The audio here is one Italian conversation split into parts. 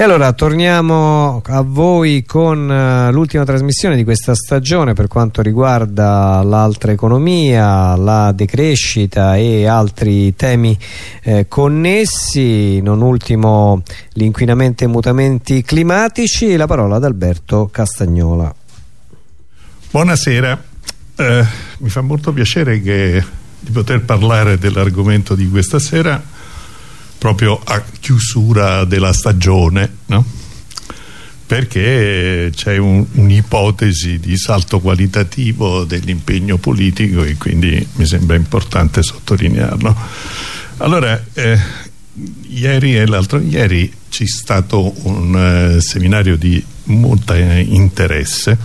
E allora torniamo a voi con uh, l'ultima trasmissione di questa stagione per quanto riguarda l'altra economia, la decrescita e altri temi eh, connessi, non ultimo l'inquinamento e i mutamenti climatici. La parola ad Alberto Castagnola. Buonasera, eh, mi fa molto piacere che, di poter parlare dell'argomento di questa sera proprio a chiusura della stagione no? perché c'è un'ipotesi un di salto qualitativo dell'impegno politico e quindi mi sembra importante sottolinearlo allora eh, ieri e l'altro ieri c'è stato un eh, seminario di molto eh, interesse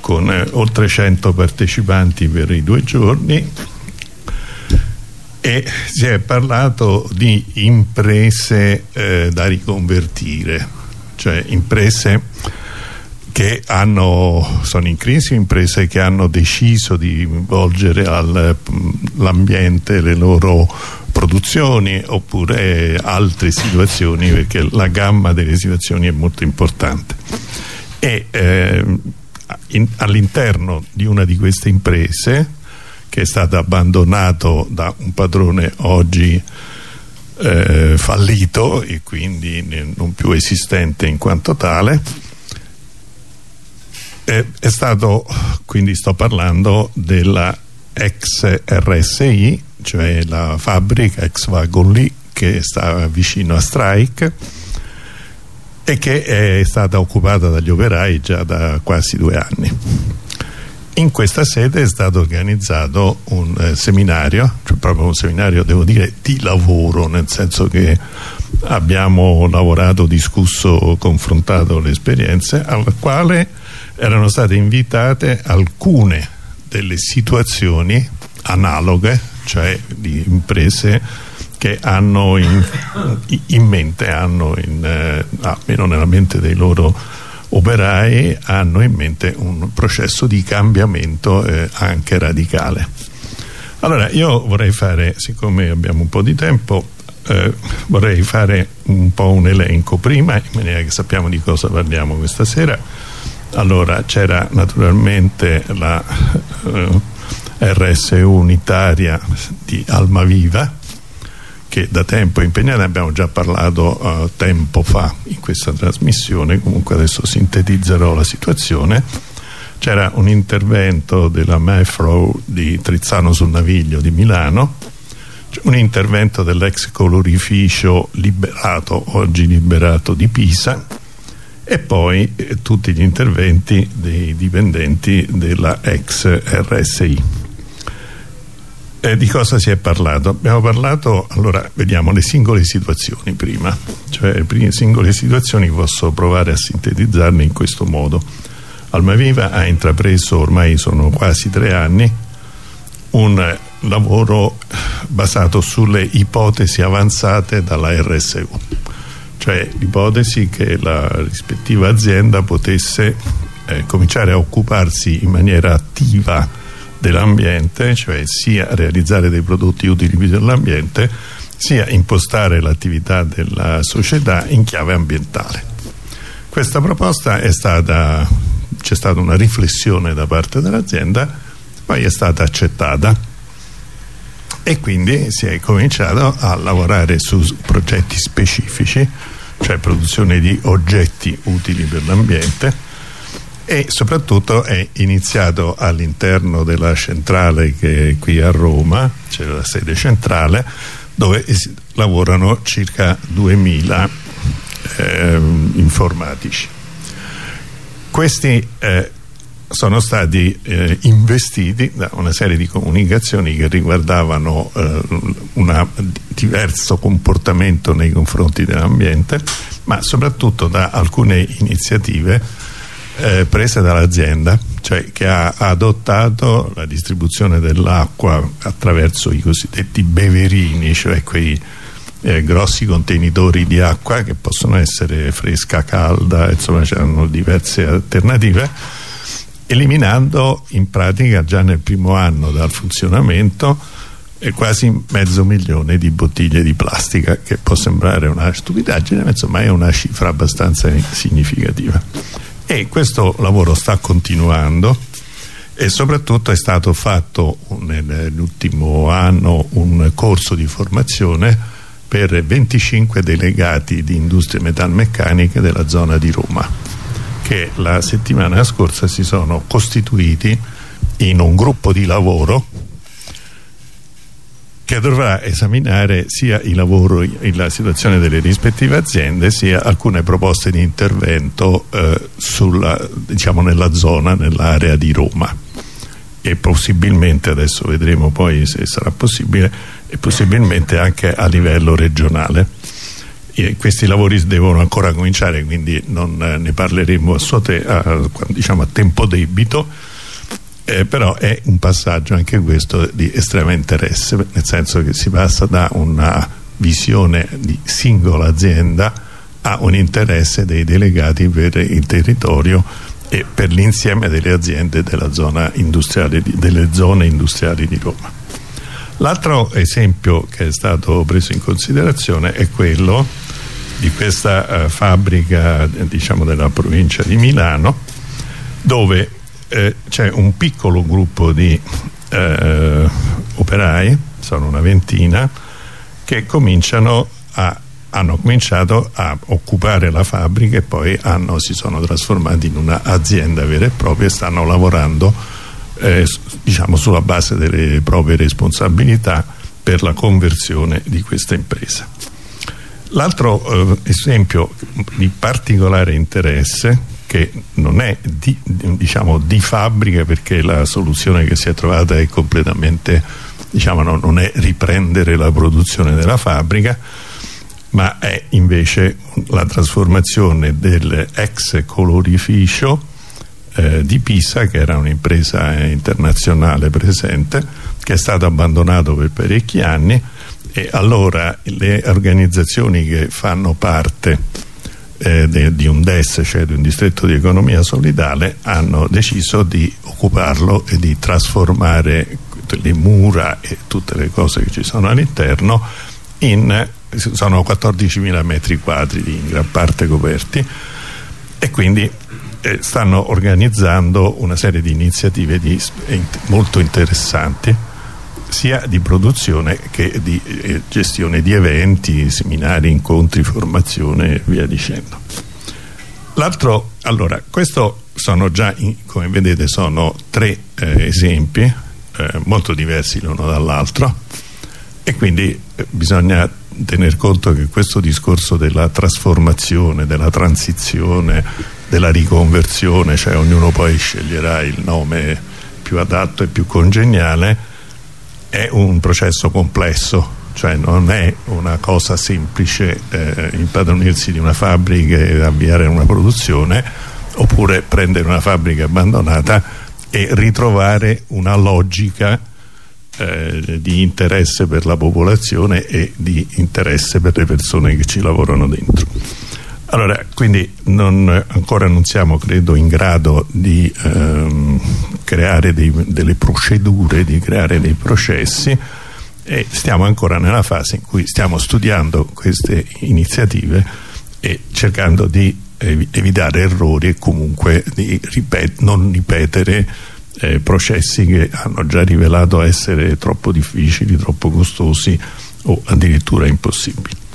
con eh, oltre 100 partecipanti per i due giorni e si è parlato di imprese eh, da riconvertire cioè imprese che hanno, sono in crisi, imprese che hanno deciso di volgere all'ambiente le loro produzioni oppure altre situazioni perché la gamma delle situazioni è molto importante. E eh, all'interno di una di queste imprese che è stato abbandonato da un padrone oggi eh, fallito e quindi non più esistente in quanto tale. È, è stato quindi sto parlando della ex RSI cioè la fabbrica ex Wagon Lee che sta vicino a Strike e che è stata occupata dagli operai già da quasi due anni in questa sede è stato organizzato un eh, seminario, cioè proprio un seminario devo dire di lavoro, nel senso che abbiamo lavorato, discusso, confrontato le esperienze, al quale erano state invitate alcune delle situazioni analoghe, cioè di imprese che hanno in, in mente, hanno in, eh, almeno nella mente dei loro operai hanno in mente un processo di cambiamento eh, anche radicale. Allora io vorrei fare, siccome abbiamo un po' di tempo, eh, vorrei fare un po' un elenco prima, in maniera che sappiamo di cosa parliamo questa sera. Allora c'era naturalmente la eh, RSU unitaria di Almaviva, che da tempo è impegnata, abbiamo già parlato uh, tempo fa in questa trasmissione, comunque adesso sintetizzerò la situazione. C'era un intervento della Mefro di Trizzano sul Naviglio di Milano, un intervento dell'ex colorificio liberato, oggi liberato di Pisa, e poi eh, tutti gli interventi dei dipendenti della ex RSI. Eh, di cosa si è parlato? Abbiamo parlato, allora vediamo le singole situazioni prima, cioè le prime singole situazioni posso provare a sintetizzarle in questo modo. Almaviva ha intrapreso, ormai sono quasi tre anni, un lavoro basato sulle ipotesi avanzate dalla RSU, cioè l'ipotesi che la rispettiva azienda potesse eh, cominciare a occuparsi in maniera attiva dell'ambiente, cioè sia realizzare dei prodotti utili per l'ambiente, sia impostare l'attività della società in chiave ambientale. Questa proposta è stata, c'è stata una riflessione da parte dell'azienda, poi è stata accettata e quindi si è cominciato a lavorare su progetti specifici, cioè produzione di oggetti utili per l'ambiente, e soprattutto è iniziato all'interno della centrale che è qui a Roma, c'è la sede centrale, dove lavorano circa 2000 eh, informatici. Questi eh, sono stati eh, investiti da una serie di comunicazioni che riguardavano eh, un diverso comportamento nei confronti dell'ambiente ma soprattutto da alcune iniziative eh, prese dall'azienda cioè che ha adottato la distribuzione dell'acqua attraverso i cosiddetti beverini cioè quei eh, grossi contenitori di acqua che possono essere fresca, calda insomma c'erano diverse alternative eliminando in pratica già nel primo anno dal funzionamento e quasi mezzo milione di bottiglie di plastica che può sembrare una stupidaggine ma insomma è una cifra abbastanza significativa e questo lavoro sta continuando e soprattutto è stato fatto nell'ultimo anno un corso di formazione per 25 delegati di industrie metalmeccaniche della zona di Roma che la settimana scorsa si sono costituiti in un gruppo di lavoro che dovrà esaminare sia il lavoro e la situazione delle rispettive aziende sia alcune proposte di intervento eh, sulla, diciamo nella zona, nell'area di Roma e possibilmente, adesso vedremo poi se sarà possibile, e possibilmente anche a livello regionale. E questi lavori devono ancora cominciare, quindi non eh, ne parleremo a, te, a, diciamo a tempo debito, eh, però è un passaggio anche questo di estremo interesse nel senso che si passa da una visione di singola azienda a un interesse dei delegati per il territorio e per l'insieme delle aziende zona delle zone industriali di Roma. L'altro esempio che è stato preso in considerazione è quello di questa uh, fabbrica diciamo della provincia di Milano dove eh, c'è un piccolo gruppo di eh, operai, sono una ventina, che cominciano a, hanno cominciato a occupare la fabbrica e poi hanno, si sono trasformati in un'azienda vera e propria e stanno lavorando eh, diciamo sulla base delle proprie responsabilità per la conversione di questa impresa. L'altro eh, esempio di particolare interesse che non è di, diciamo, di fabbrica perché la soluzione che si è trovata è completamente diciamo, no, non è riprendere la produzione della fabbrica ma è invece la trasformazione dell'ex colorificio eh, di Pisa che era un'impresa internazionale presente che è stato abbandonato per parecchi anni e allora le organizzazioni che fanno parte eh, de, di un DES, cioè di un distretto di economia solidale, hanno deciso di occuparlo e di trasformare le mura e tutte le cose che ci sono all'interno in sono 14.000 metri quadri in gran parte coperti e quindi eh, stanno organizzando una serie di iniziative di, eh, molto interessanti sia di produzione che di eh, gestione di eventi, seminari, incontri, formazione e via dicendo. L'altro, allora, questo sono già, in, come vedete, sono tre eh, esempi eh, molto diversi l'uno dall'altro e quindi eh, bisogna tener conto che questo discorso della trasformazione, della transizione, della riconversione, cioè ognuno poi sceglierà il nome più adatto e più congeniale, è un processo complesso cioè non è una cosa semplice eh, impadronirsi di una fabbrica e avviare una produzione oppure prendere una fabbrica abbandonata e ritrovare una logica eh, di interesse per la popolazione e di interesse per le persone che ci lavorano dentro allora, quindi non, ancora non siamo, credo, in grado di ehm, creare dei, delle procedure, di creare dei processi e stiamo ancora nella fase in cui stiamo studiando queste iniziative e cercando di ev evitare errori e comunque di ripet non ripetere eh, processi che hanno già rivelato essere troppo difficili, troppo costosi o addirittura impossibili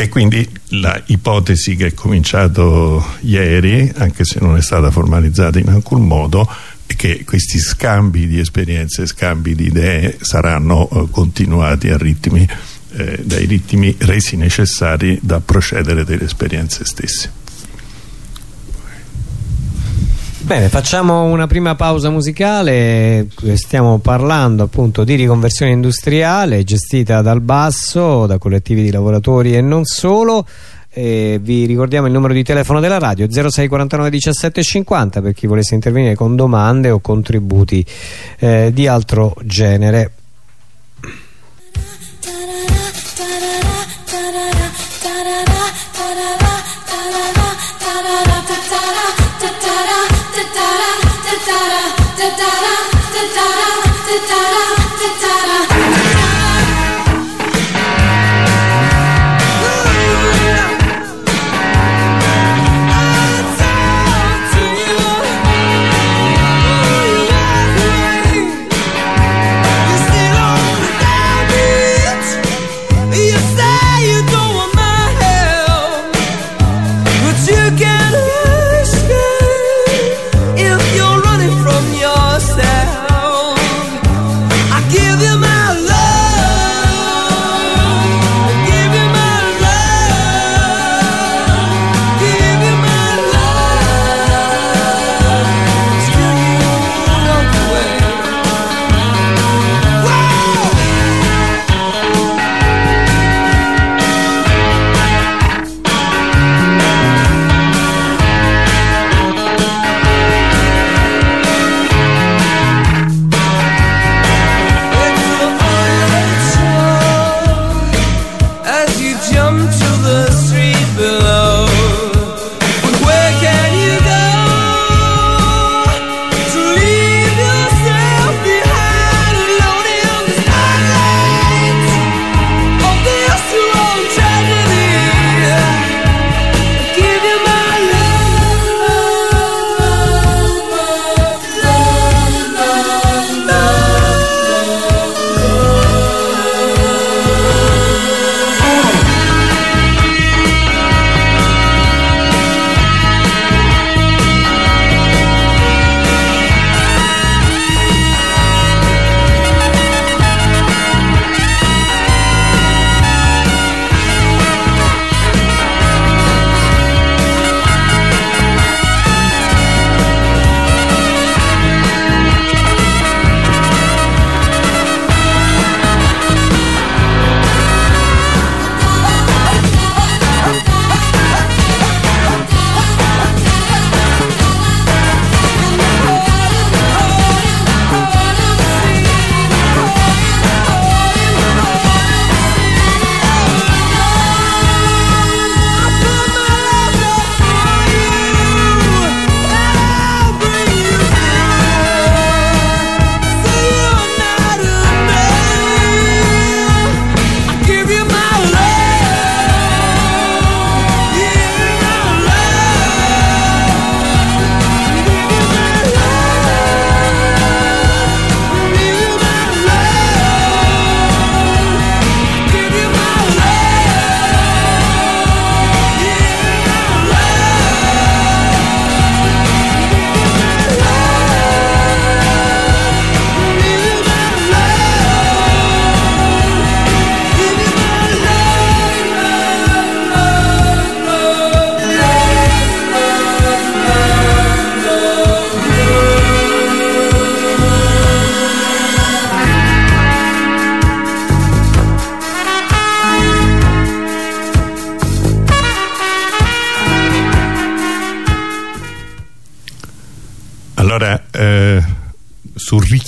e quindi l'ipotesi che è cominciato ieri, anche se non è stata formalizzata in alcun modo, è che questi scambi di esperienze, scambi di idee saranno eh, continuati ritmi, eh, dai ritmi resi necessari da procedere delle esperienze stesse. Bene, facciamo una prima pausa musicale, stiamo parlando appunto di riconversione industriale gestita dal basso, da collettivi di lavoratori e non solo. E vi ricordiamo il numero di telefono della radio 0649 17 50 per chi volesse intervenire con domande o contributi eh, di altro genere.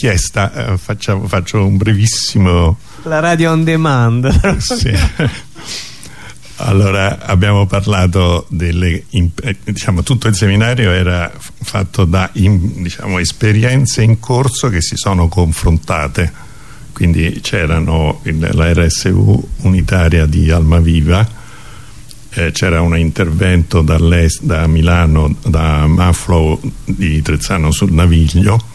Richiesta eh, facciamo, faccio un brevissimo la radio on demand sì. allora abbiamo parlato delle eh, diciamo tutto il seminario era fatto da in, diciamo, esperienze in corso che si sono confrontate quindi c'erano la RSU unitaria di Almaviva eh, c'era un intervento da Milano da Maflow di Trezzano sul Naviglio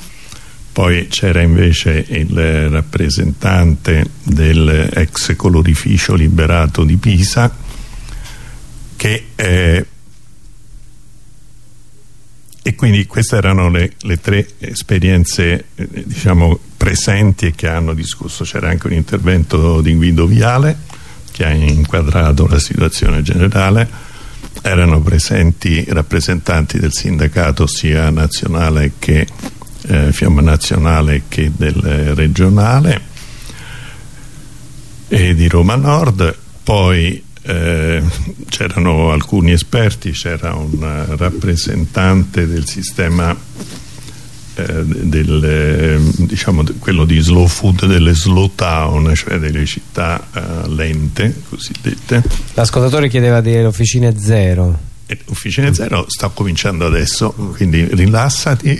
poi c'era invece il rappresentante dell'ex colorificio liberato di Pisa che eh, e quindi queste erano le, le tre esperienze eh, diciamo presenti e che hanno discusso. C'era anche un intervento di Guido Viale che ha inquadrato la situazione generale. Erano presenti rappresentanti del sindacato sia nazionale che eh, Fiamma Nazionale che del regionale e di Roma Nord. Poi eh, c'erano alcuni esperti c'era un rappresentante del sistema eh, del, eh, diciamo quello di slow food delle slow town cioè delle città eh, lente cosiddette. L'ascoltatore chiedeva delle officine zero. eh, Officine Zero sta cominciando adesso quindi rilassati.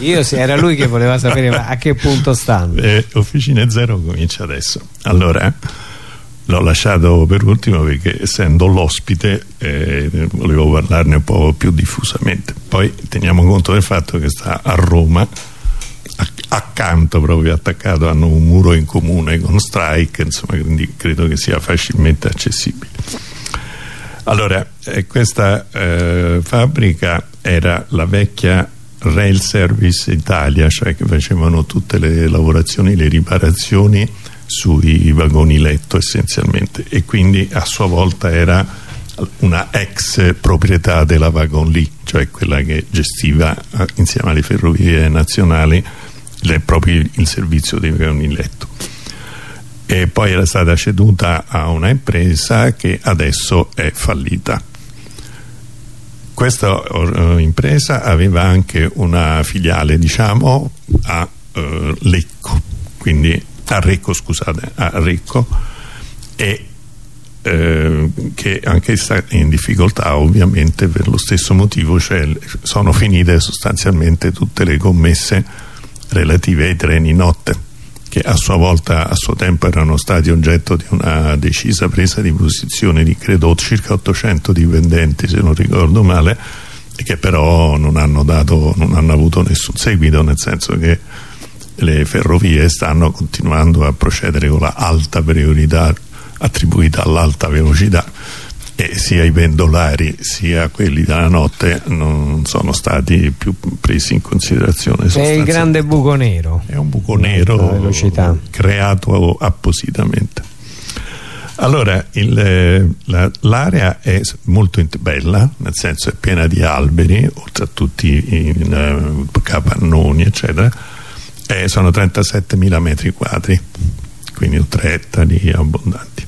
Io sì, era lui che voleva sapere a che punto stanno. Eh, Officine Zero comincia adesso. Allora l'ho lasciato per ultimo perché essendo l'ospite eh, volevo parlarne un po' più diffusamente. Poi teniamo conto del fatto che sta a Roma accanto proprio attaccato hanno un muro in comune con Strike insomma quindi credo che sia facilmente accessibile allora eh, questa eh, fabbrica era la vecchia Rail Service Italia cioè che facevano tutte le lavorazioni le riparazioni sui vagoni letto essenzialmente. E quindi a sua volta era una ex proprietà della Vagon Lì cioè quella che gestiva eh, insieme alle ferrovie nazionali le, proprio il servizio dei vagoni letto e poi era stata ceduta a una impresa che adesso è fallita. Questa uh, impresa aveva anche una filiale diciamo a uh, Lecco. Quindi a Recco scusate a Recco. E eh, che anche sta in difficoltà ovviamente per lo stesso motivo cioè sono finite sostanzialmente tutte le commesse relative ai treni notte che a sua volta a suo tempo erano stati oggetto di una decisa presa di posizione di credo circa 800 dipendenti se non ricordo male e che però non hanno, dato, non hanno avuto nessun seguito nel senso che le ferrovie stanno continuando a procedere con la alta priorità attribuita all'alta velocità e sia i pendolari sia quelli della notte non sono stati più presi in considerazione è il grande buco nero. È un buco nero creato appositamente. Allora l'area è molto bella nel senso è piena di alberi oltre a tutti i uh, capannoni eccetera eh, sono 37.000 metri quadri quindi 3 ettari abbondanti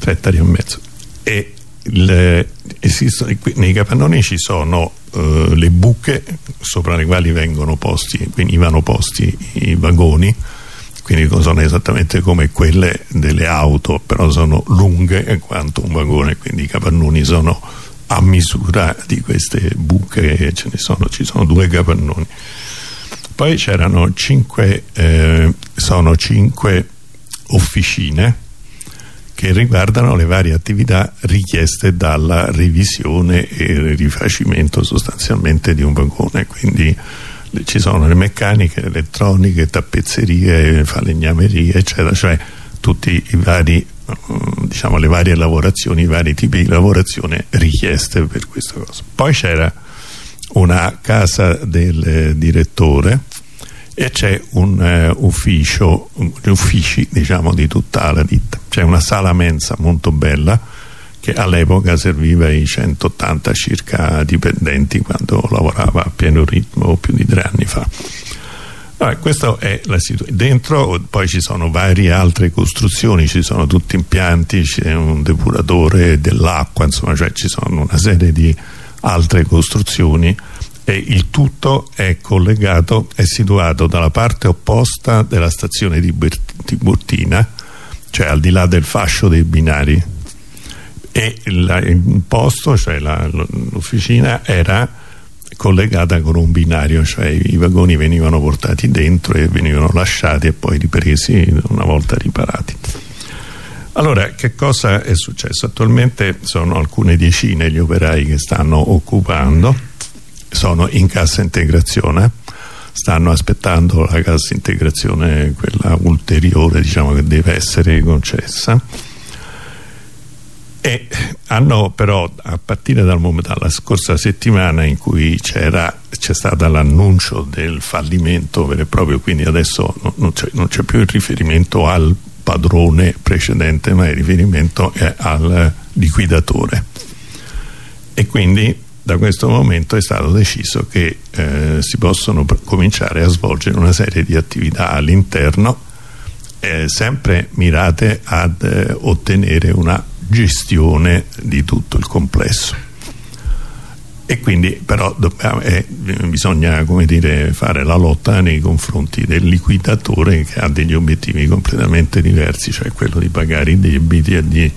3 ettari e mezzo e le, esistono, nei capannoni ci sono uh, le buche sopra le quali vengono posti, venivano posti i vagoni quindi sono esattamente come quelle delle auto però sono lunghe quanto un vagone quindi i capannoni sono a misura di queste buche ce ne sono, ci sono due capannoni. Poi c'erano cinque eh, sono cinque officine che riguardano le varie attività richieste dalla revisione e rifacimento sostanzialmente di un vagone. Quindi ci sono le meccaniche, le elettroniche, tappezzerie, falegnamerie eccetera cioè tutti i vari mm, diciamo le varie lavorazioni i vari tipi di lavorazione richieste per questa cosa. Poi c'era una casa del direttore e c'è un uh, ufficio, gli uffici diciamo di tutta la ditta. C'è una sala mensa molto bella che all'epoca serviva ai 180 circa dipendenti quando lavorava a pieno ritmo più di tre anni fa. Allora, questa è la situazione dentro poi ci sono varie altre costruzioni ci sono tutti impianti c'è un depuratore dell'acqua insomma cioè ci sono una serie di altre costruzioni e il tutto è collegato, è situato dalla parte opposta della stazione di Tiburtina cioè al di là del fascio dei binari. E il posto, cioè l'officina era collegata con un binario cioè i vagoni venivano portati dentro e venivano lasciati e poi ripresi una volta riparati. Allora che cosa è successo? attualmente sono alcune decine gli operai che stanno occupando sono in cassa integrazione stanno aspettando la cassa integrazione quella ulteriore diciamo che deve essere concessa. E hanno però a partire dal momento dalla scorsa settimana in cui c'è stato l'annuncio del fallimento vero e proprio quindi adesso non c'è più il riferimento al padrone precedente ma il riferimento è al liquidatore. E quindi da questo momento è stato deciso che eh, si possono cominciare a svolgere una serie di attività all'interno eh, sempre mirate ad eh, ottenere una gestione di tutto il complesso. E quindi però dobbiamo, eh, bisogna dire, fare la lotta nei confronti del liquidatore che ha degli obiettivi completamente diversi cioè quello di pagare i debiti e di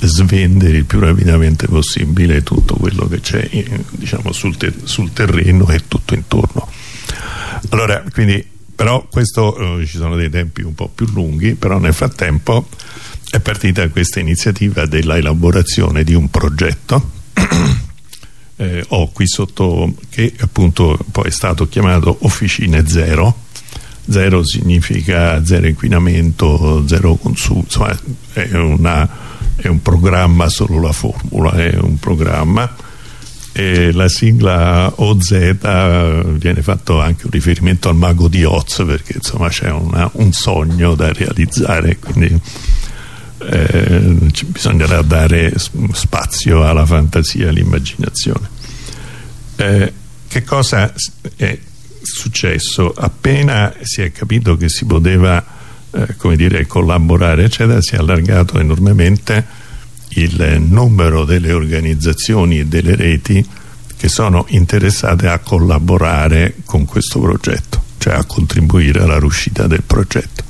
svendere il più rapidamente possibile tutto quello che c'è eh, diciamo, sul, ter sul, terreno e tutto intorno. Allora quindi però questo eh, ci sono dei tempi un po' più lunghi però nel frattempo è partita questa iniziativa della elaborazione di un progetto. Eh, ho qui sotto che appunto poi è stato chiamato Officine Zero. Zero significa zero inquinamento zero consumo insomma è una è un programma solo la formula è un programma. E la sigla OZ viene fatto anche un riferimento al mago di Oz perché insomma c'è un sogno da realizzare quindi eh, bisognerà dare spazio alla fantasia all'immaginazione. Eh, che cosa è successo? Appena si è capito che si poteva come dire, collaborare eccetera si è allargato enormemente il numero delle organizzazioni e delle reti che sono interessate a collaborare con questo progetto cioè a contribuire alla riuscita del progetto.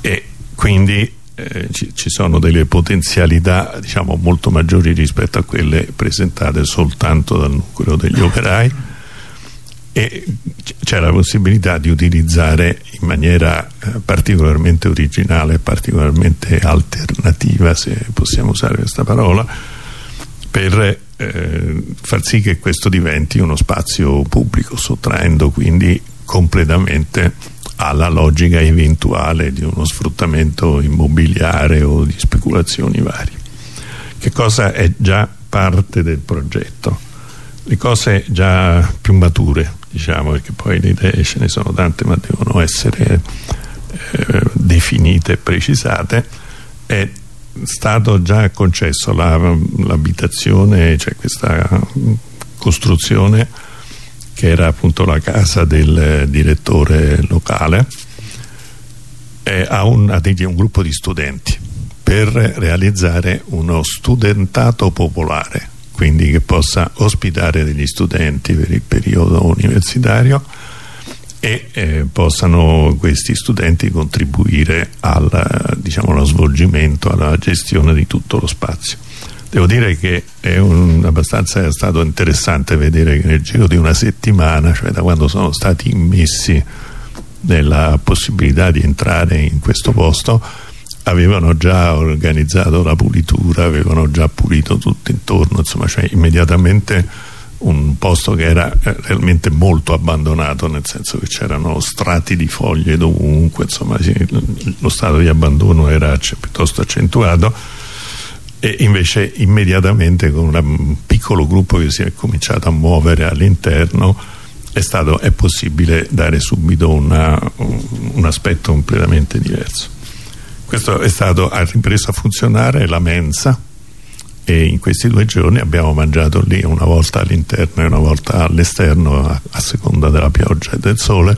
E quindi eh, ci, ci, sono delle potenzialità diciamo molto maggiori rispetto a quelle presentate soltanto dal nucleo degli operai e c'è la possibilità di utilizzare in maniera eh, particolarmente originale particolarmente alternativa se possiamo usare questa parola per eh, far sì che questo diventi uno spazio pubblico sottraendo quindi completamente alla logica eventuale di uno sfruttamento immobiliare o di speculazioni varie. Che cosa è già parte del progetto? Le cose già più mature diciamo perché poi le idee ce ne sono tante ma devono essere eh, definite e precisate. È stato già concesso l'abitazione la, cioè questa costruzione che era appunto la casa del direttore locale a un, a un gruppo di studenti per realizzare uno studentato popolare quindi che possa ospitare degli studenti per il periodo universitario e eh, possano questi studenti contribuire al, diciamo, allo svolgimento, alla gestione di tutto lo spazio. Devo dire che è un, abbastanza è stato interessante vedere che nel giro di una settimana, cioè da quando sono stati immessi nella possibilità di entrare in questo posto, avevano già organizzato la pulitura, avevano già pulito tutto intorno, insomma, cioè immediatamente un posto che era eh, realmente molto abbandonato, nel senso che c'erano strati di foglie dovunque, insomma, lo stato di abbandono era piuttosto accentuato e invece immediatamente con un piccolo gruppo che si è cominciato a muovere all'interno è, è possibile dare subito una, un aspetto completamente diverso questo è stato, ha ripreso a funzionare la mensa e in questi due giorni abbiamo mangiato lì una volta all'interno e una volta all'esterno a, a, seconda della pioggia e del sole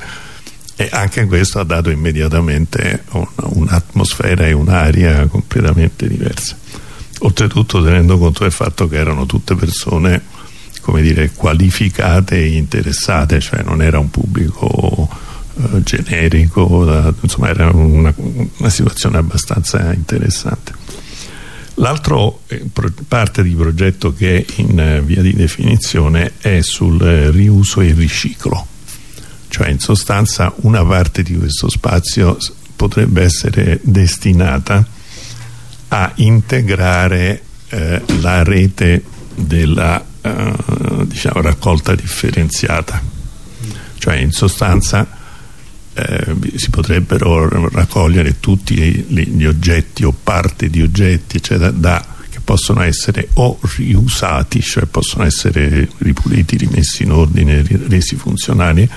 e anche questo ha dato immediatamente un'atmosfera un e un'aria completamente diverse oltretutto tenendo conto del fatto che erano tutte persone come dire, qualificate e interessate, cioè non era un pubblico eh, generico, da, insomma era una, una situazione abbastanza interessante. L'altra eh, parte di progetto che è in eh, via di definizione è sul riuso e riciclo, cioè in sostanza una parte di questo spazio potrebbe essere destinata a integrare eh, la rete della eh, diciamo, raccolta differenziata, cioè in sostanza eh, si potrebbero raccogliere tutti gli oggetti o parte di oggetti eccetera, da, che possono essere o riusati, cioè possono essere ripuliti, rimessi in ordine, resi funzionali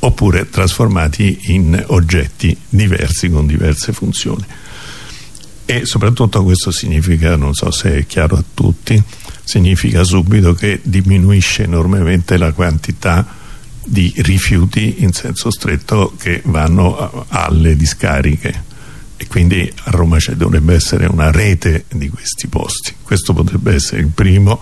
oppure trasformati in oggetti diversi con diverse funzioni. E soprattutto questo significa, non so se è chiaro a tutti significa subito che diminuisce enormemente la quantità di rifiuti in senso stretto che vanno alle discariche. E quindi a Roma ci dovrebbe essere una rete di questi posti. Questo potrebbe essere il primo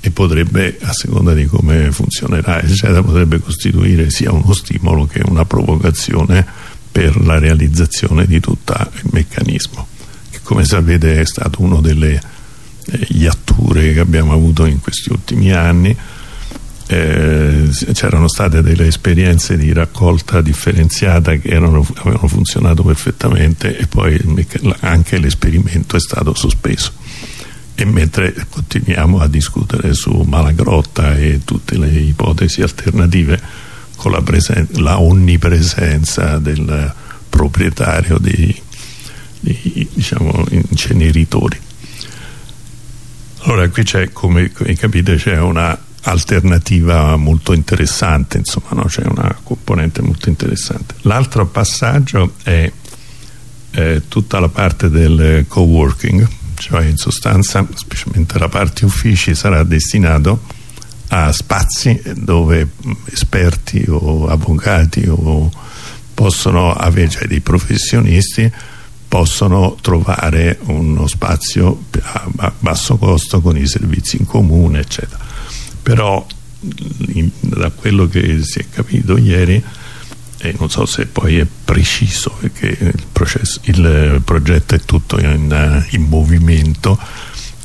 e potrebbe a seconda di come funzionerà eccetera potrebbe costituire sia uno stimolo che una provocazione per la realizzazione di tutto il meccanismo che come sapete è stato uno delle eh, iatture che abbiamo avuto in questi ultimi anni eh, c'erano state delle esperienze di raccolta differenziata che erano, avevano funzionato perfettamente e poi anche l'esperimento è stato sospeso. E mentre continuiamo a discutere su Malagrotta e tutte le ipotesi alternative con la, la onnipresenza del proprietario di, di diciamo, inceneritori. Allora qui c'è come, come capite c'è una alternativa molto interessante insomma no? c'è una componente molto interessante l'altro passaggio è eh, tutta la parte del co-working cioè in sostanza specialmente la parte uffici sarà destinato a spazi dove esperti o avvocati o possono avere cioè dei professionisti possono trovare uno spazio a basso costo con i servizi in comune eccetera però in, da quello che si è capito ieri e non so se poi è preciso perché il, processo, il progetto è tutto in, in movimento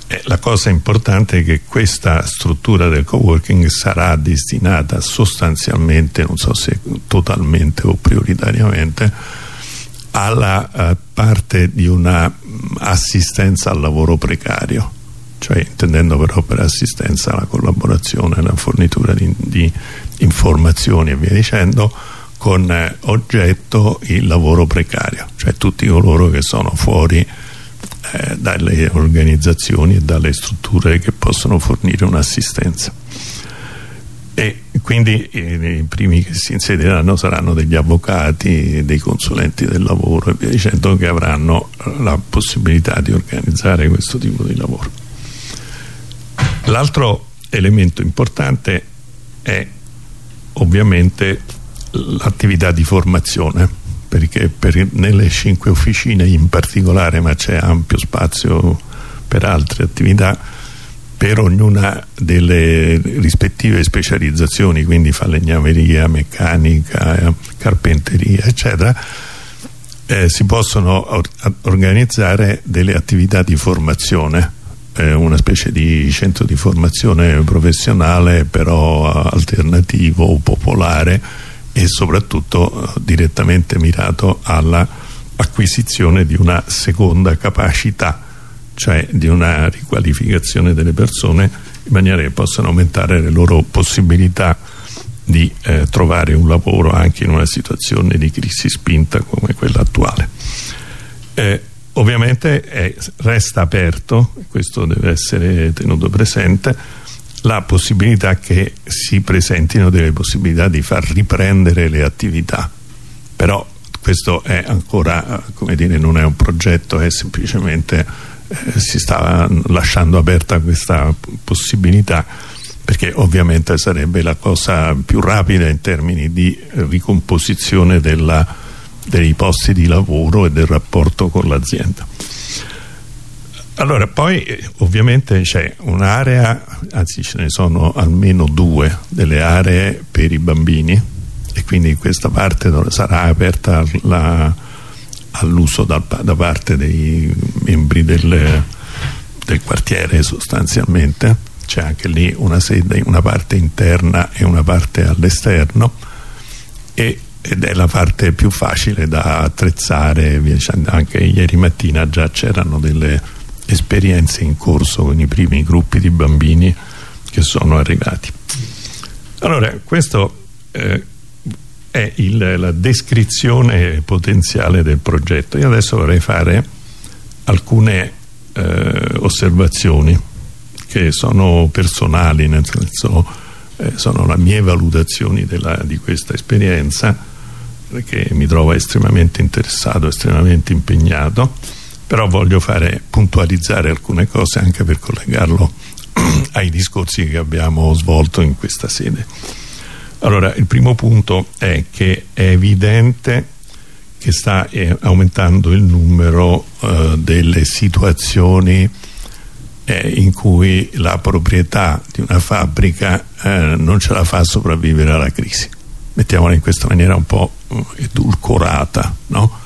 eh, la cosa importante è che questa struttura del coworking sarà destinata sostanzialmente, non so se totalmente o prioritariamente alla uh, parte di una assistenza al lavoro precario cioè intendendo però per assistenza la collaborazione, la fornitura di, di informazioni e via dicendo con eh, oggetto il lavoro precario, cioè tutti coloro che sono fuori eh, dalle organizzazioni e dalle strutture che possono fornire un'assistenza. E quindi eh, i primi che si insedieranno saranno degli avvocati, dei consulenti del lavoro e via dicendo che avranno la possibilità di organizzare questo tipo di lavoro L'altro elemento importante è ovviamente l'attività di formazione perché per, nelle cinque officine in particolare ma c'è ampio spazio per altre attività per ognuna delle rispettive specializzazioni quindi falegnameria, meccanica, carpenteria eccetera eh, si possono or organizzare delle attività di formazione è una specie di centro di formazione professionale però alternativo popolare e soprattutto eh, direttamente mirato all'acquisizione di una seconda capacità cioè di una riqualificazione delle persone in maniera che possano aumentare le loro possibilità di eh, trovare un lavoro anche in una situazione di crisi spinta come quella attuale. Eh, ovviamente è, resta aperto questo deve essere tenuto presente la possibilità che si presentino delle possibilità di far riprendere le attività. Però questo è ancora come dire non è un progetto è semplicemente eh, si sta lasciando aperta questa possibilità perché ovviamente sarebbe la cosa più rapida in termini di ricomposizione della dei posti di lavoro e del rapporto con l'azienda. allora poi eh, ovviamente c'è un'area anzi ce ne sono almeno due delle aree per i bambini e quindi questa parte sarà aperta all'uso da, da, parte dei membri del, del quartiere sostanzialmente c'è anche lì una sede, una parte interna e una parte all'esterno ed è la parte più facile da attrezzare anche ieri mattina già c'erano delle esperienze in corso con i primi gruppi di bambini che sono arrivati. Allora questo eh, è il, la descrizione potenziale del progetto. Io adesso vorrei fare alcune eh, osservazioni che sono personali nel senso eh, sono le mie valutazioni della, di questa esperienza perché mi trovo estremamente interessato estremamente impegnato però voglio fare puntualizzare alcune cose anche per collegarlo ai discorsi che abbiamo svolto in questa sede. Allora il primo punto è che è evidente che sta eh, aumentando il numero eh, delle situazioni eh, in cui la proprietà di una fabbrica eh, non ce la fa a sopravvivere alla crisi mettiamola in questa maniera un po' edulcorata no?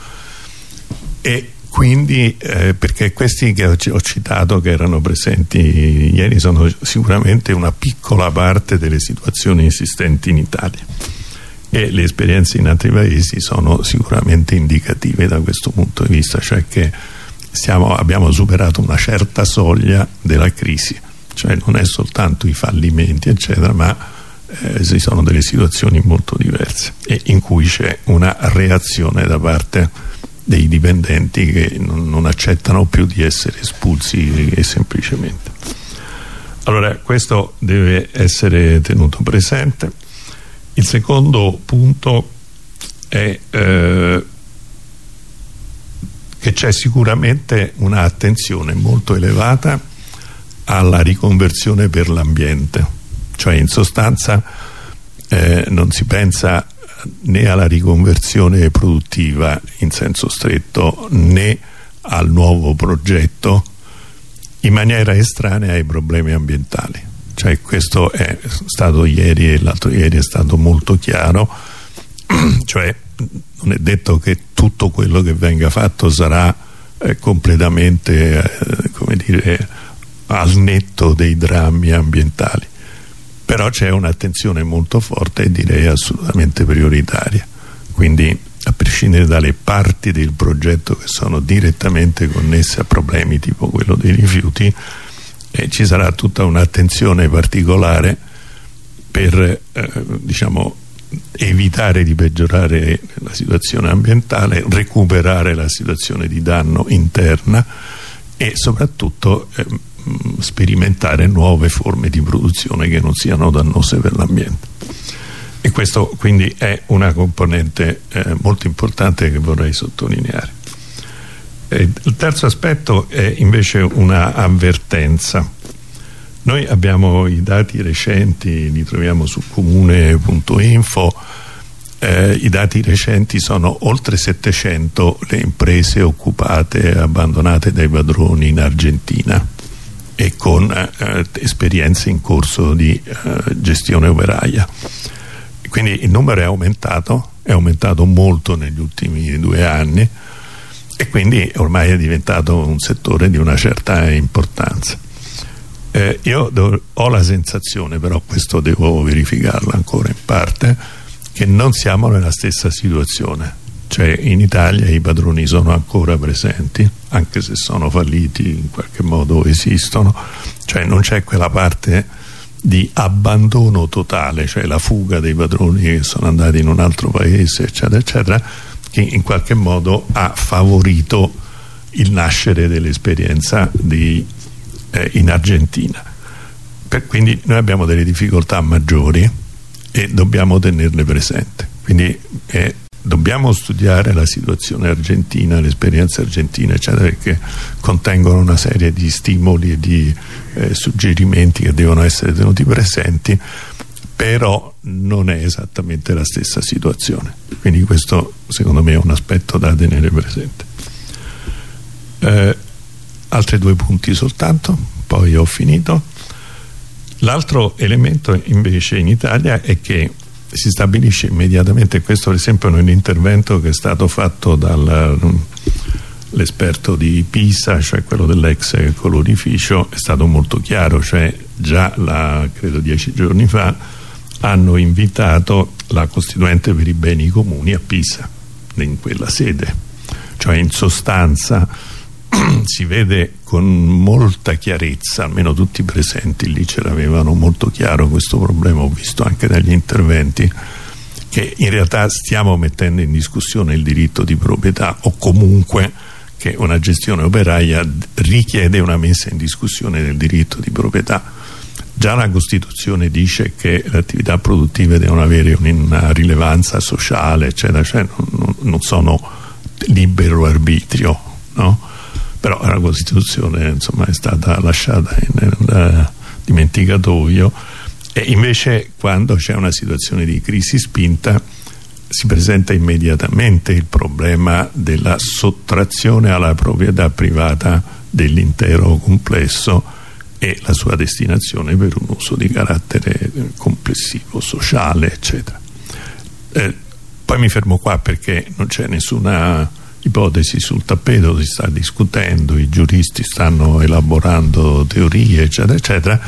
e quindi eh, perché questi che ho citato che erano presenti ieri sono sicuramente una piccola parte delle situazioni esistenti in Italia e le esperienze in altri paesi sono sicuramente indicative da questo punto di vista cioè che siamo, abbiamo superato una certa soglia della crisi cioè non è soltanto i fallimenti eccetera ma eh, sono delle situazioni molto diverse e in cui c'è una reazione da parte dei dipendenti che non, non accettano più di essere espulsi e semplicemente. Allora questo deve essere tenuto presente. Il secondo punto è eh, che c'è sicuramente un'attenzione molto elevata alla riconversione per l'ambiente cioè in sostanza eh, non si pensa né alla riconversione produttiva in senso stretto né al nuovo progetto in maniera estranea ai problemi ambientali. Cioè questo è stato ieri e l'altro ieri è stato molto chiaro. Cioè non è detto che tutto quello che venga fatto sarà eh, completamente eh, come dire al netto dei drammi ambientali però c'è un'attenzione molto forte e direi assolutamente prioritaria. Quindi a prescindere dalle parti del progetto che sono direttamente connesse a problemi tipo quello dei rifiuti eh, ci sarà tutta un'attenzione particolare per eh, diciamo evitare di peggiorare la situazione ambientale recuperare la situazione di danno interna e soprattutto eh, Mm, sperimentare nuove forme di produzione che non siano dannose per l'ambiente. E questo quindi è una componente eh, molto importante che vorrei sottolineare. E il terzo aspetto è invece una avvertenza. Noi abbiamo i dati recenti li troviamo su comune.info eh, i dati recenti sono oltre 700 le imprese occupate e abbandonate dai padroni in Argentina e con eh, esperienze in corso di eh, gestione operaia. Quindi il numero è aumentato è aumentato molto negli ultimi due anni e quindi ormai è diventato un settore di una certa importanza. Eh, io ho la sensazione però questo devo verificarlo ancora in parte che non siamo nella stessa situazione cioè in Italia i padroni sono ancora presenti anche se sono falliti in qualche modo esistono. Cioè non c'è quella parte di abbandono totale cioè la fuga dei padroni che sono andati in un altro paese eccetera eccetera che in qualche modo ha favorito il nascere dell'esperienza eh, in Argentina. Per, quindi noi abbiamo delle difficoltà maggiori e dobbiamo tenerle presente. Quindi è dobbiamo studiare la situazione argentina, l'esperienza argentina eccetera perché contengono una serie di stimoli e di eh, suggerimenti che devono essere tenuti presenti però non è esattamente la stessa situazione. Quindi questo secondo me è un aspetto da tenere presente. Eh, altri due punti soltanto poi ho finito. L'altro elemento invece in Italia è che si stabilisce immediatamente. Questo per esempio nell'intervento che è stato fatto dall'esperto di Pisa cioè quello dell'ex colorificio è stato molto chiaro cioè già la, credo dieci giorni fa hanno invitato la Costituente per i beni comuni a Pisa in quella sede. Cioè in sostanza si vede con molta chiarezza almeno tutti i presenti lì ce l'avevano molto chiaro questo problema ho visto anche dagli interventi che in realtà stiamo mettendo in discussione il diritto di proprietà o comunque che una gestione operaia richiede una messa in discussione del diritto di proprietà già la Costituzione dice che le attività produttive devono avere una rilevanza sociale eccetera cioè non, non sono libero arbitrio no? Però la Costituzione insomma, è stata lasciata nel uh, dimenticatoio e invece quando c'è una situazione di crisi spinta si presenta immediatamente il problema della sottrazione alla proprietà privata dell'intero complesso e la sua destinazione per un uso di carattere complessivo, sociale, eccetera. Eh, poi mi fermo qua perché non c'è nessuna ipotesi sul tappeto, si sta discutendo, i giuristi stanno elaborando teorie, eccetera, eccetera,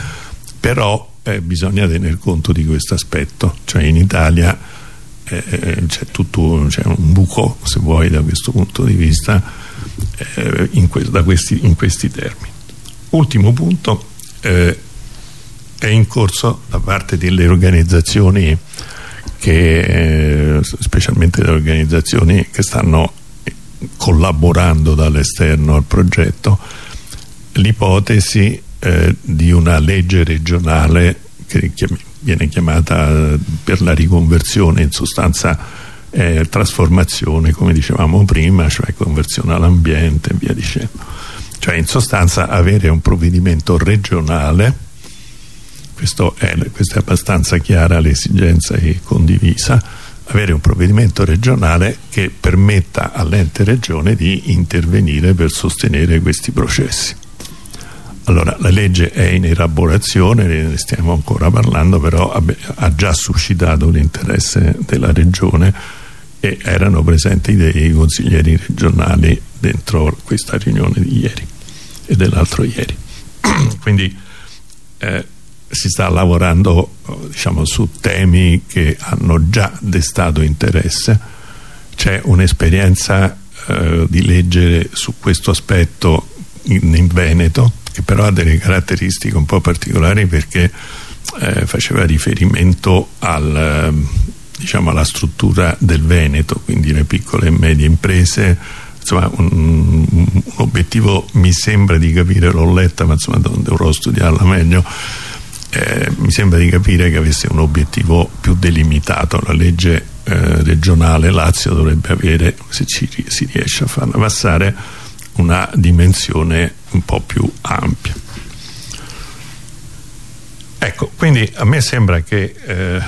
però eh, bisogna tener conto di questo aspetto, cioè in Italia eh, eh c'è un buco, se vuoi, da questo punto di vista, eh, in, que questi, in, questi, termini. Ultimo punto, eh, è in corso da parte delle organizzazioni che, eh, specialmente le organizzazioni che stanno collaborando dall'esterno al progetto l'ipotesi eh, di una legge regionale che viene chiamata per la riconversione in sostanza eh, trasformazione come dicevamo prima cioè conversione all'ambiente e via dicendo. Cioè in sostanza avere un provvedimento regionale è, questa è abbastanza chiara l'esigenza e condivisa avere un provvedimento regionale che permetta all'ente regione di intervenire per sostenere questi processi. Allora la legge è in elaborazione ne stiamo ancora parlando però ha già suscitato l'interesse della regione e erano presenti dei consiglieri regionali dentro questa riunione di ieri e dell'altro ieri. Quindi eh, si sta lavorando diciamo, su temi che hanno già destato interesse. C'è un'esperienza eh, di legge su questo aspetto in, in, Veneto che però ha delle caratteristiche un po' particolari perché eh, faceva riferimento al, diciamo, alla struttura del Veneto quindi le piccole e medie imprese. Insomma un, un obiettivo mi sembra di capire l'ho letta ma insomma dovrò studiarla meglio eh, mi sembra di capire che avesse un obiettivo più delimitato. La legge eh, regionale Lazio dovrebbe avere se ci, si riesce a farla passare una dimensione un po' più ampia. Ecco quindi a me sembra che eh,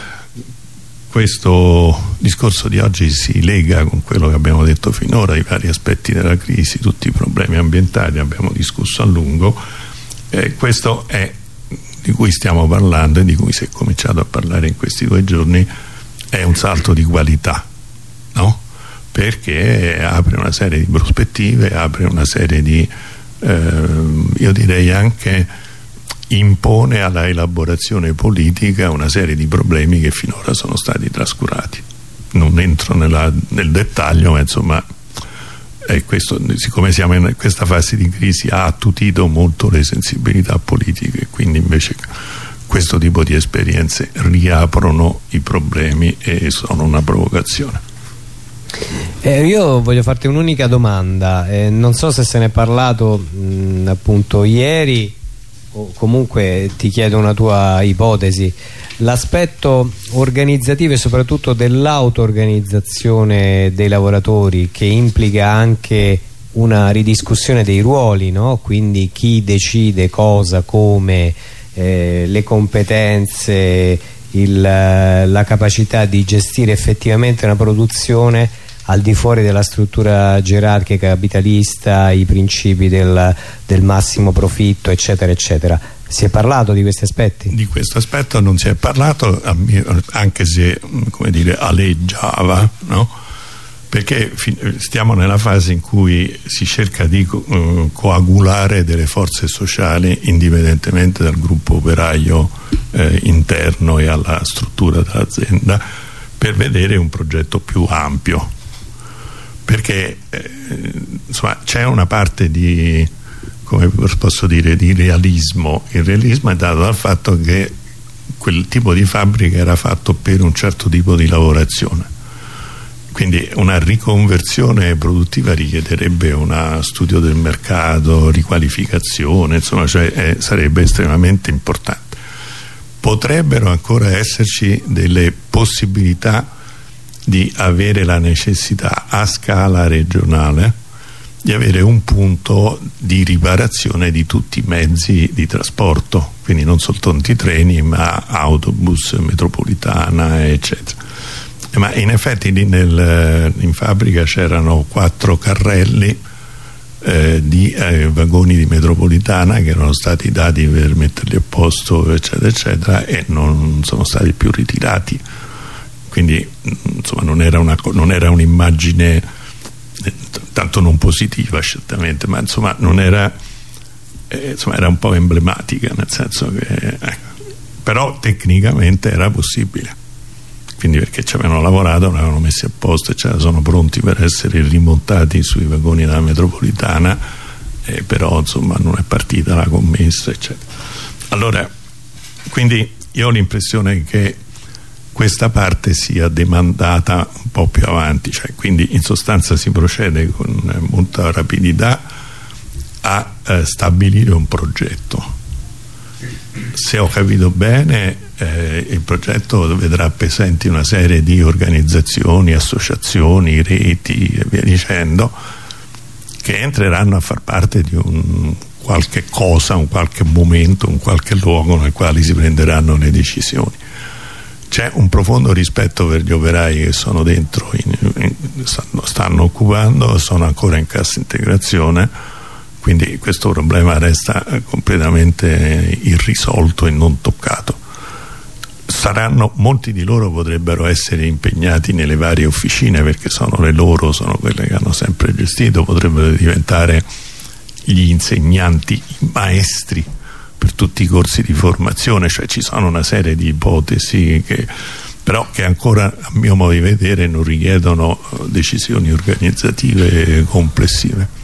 questo discorso di oggi si lega con quello che abbiamo detto finora i vari aspetti della crisi tutti i problemi ambientali abbiamo discusso a lungo. Eh, questo è di cui stiamo parlando e di cui si è cominciato a parlare in questi due giorni è un salto di qualità no? perché apre una serie di prospettive apre una serie di eh, io direi anche impone alla elaborazione politica una serie di problemi che finora sono stati trascurati non entro nella, nel dettaglio ma insomma e questo, siccome siamo in questa fase di crisi ha attutito molto le sensibilità politiche quindi invece questo tipo di esperienze riaprono i problemi e sono una provocazione. Eh, io voglio farti un'unica domanda. Eh, non so se se ne è parlato mh, appunto ieri o comunque ti chiedo una tua ipotesi l'aspetto organizzativo e soprattutto dell'auto-organizzazione dei lavoratori che implica anche una ridiscussione dei ruoli no? quindi chi decide cosa, come eh, le competenze il, la capacità di gestire effettivamente una produzione al di fuori della struttura gerarchica capitalista i principi del, del massimo profitto eccetera eccetera si è parlato di questi aspetti? Di questo aspetto non si è parlato anche se come dire aleggiava no? perché stiamo nella fase in cui si cerca di uh, coagulare delle forze sociali indipendentemente dal gruppo operaio eh, interno e alla struttura dell'azienda per vedere un progetto più ampio perché eh, c'è una parte di come posso dire di realismo il realismo è dato dal fatto che quel tipo di fabbrica era fatto per un certo tipo di lavorazione quindi una riconversione produttiva richiederebbe uno studio del mercato, riqualificazione, insomma cioè, eh, sarebbe estremamente importante. Potrebbero ancora esserci delle possibilità di avere la necessità a scala regionale di avere un punto di riparazione di tutti i mezzi di trasporto, quindi non soltanto i treni ma autobus, metropolitana eccetera. Ma in effetti nel, in fabbrica c'erano quattro carrelli eh, di eh, vagoni di metropolitana che erano stati dati per metterli a posto eccetera eccetera e non sono stati più ritirati quindi insomma non era un'immagine un tanto non positiva certamente ma insomma non era eh, insomma era un po' emblematica nel senso che ecco, però tecnicamente era possibile. Quindi perché ci avevano lavorato, non avevano messi a posto e cioè sono pronti per essere rimontati sui vagoni della metropolitana eh, però insomma non è partita la commessa eccetera. Allora quindi io ho l'impressione che questa parte sia demandata un po' più avanti cioè, quindi in sostanza si procede con molta rapidità a eh, stabilire un progetto. Se ho capito bene eh, il progetto vedrà presenti una serie di organizzazioni, associazioni, reti e via dicendo che entreranno a far parte di un qualche cosa, un qualche momento, un qualche luogo nel quale si prenderanno le decisioni c'è un profondo rispetto per gli operai che sono dentro in, in, stanno, stanno occupando sono ancora in cassa integrazione quindi questo problema resta completamente irrisolto e non toccato. Saranno, molti di loro potrebbero essere impegnati nelle varie officine perché sono le loro, sono quelle che hanno sempre gestito, potrebbero diventare gli insegnanti, i maestri per tutti i corsi di formazione, cioè ci sono una serie di ipotesi che però che ancora a mio modo di vedere non richiedono eh, decisioni organizzative complessive.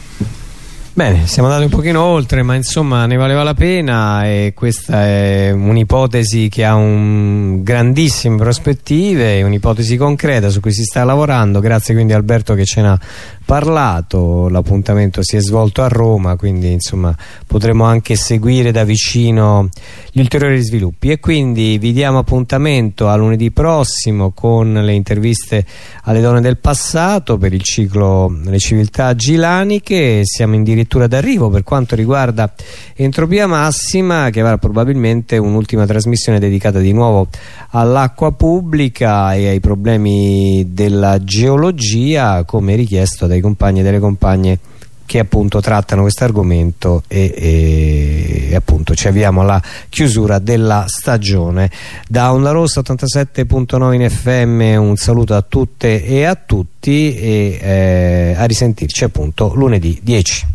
Bene, siamo andati un pochino oltre, ma insomma ne valeva la pena e questa è un'ipotesi che ha un grandissime prospettive, un'ipotesi concreta su cui si sta lavorando. Grazie quindi Alberto che ce n'ha parlato, l'appuntamento si è svolto a Roma, quindi insomma potremo anche seguire da vicino gli ulteriori sviluppi. E quindi vi diamo appuntamento a lunedì prossimo con le interviste alle donne del passato per il ciclo Le civiltà gilaniche, siamo addirittura d'arrivo per quanto riguarda Entropia Massima che avrà probabilmente un'ultima trasmissione dedicata di nuovo all'acqua pubblica e ai problemi della geologia come richiesto dai compagni e delle compagne che appunto trattano questo argomento e, e, appunto ci avviamo alla chiusura della stagione. Da Onda Rossa 87.9 in FM un saluto a tutte e a tutti e eh, a risentirci appunto lunedì 10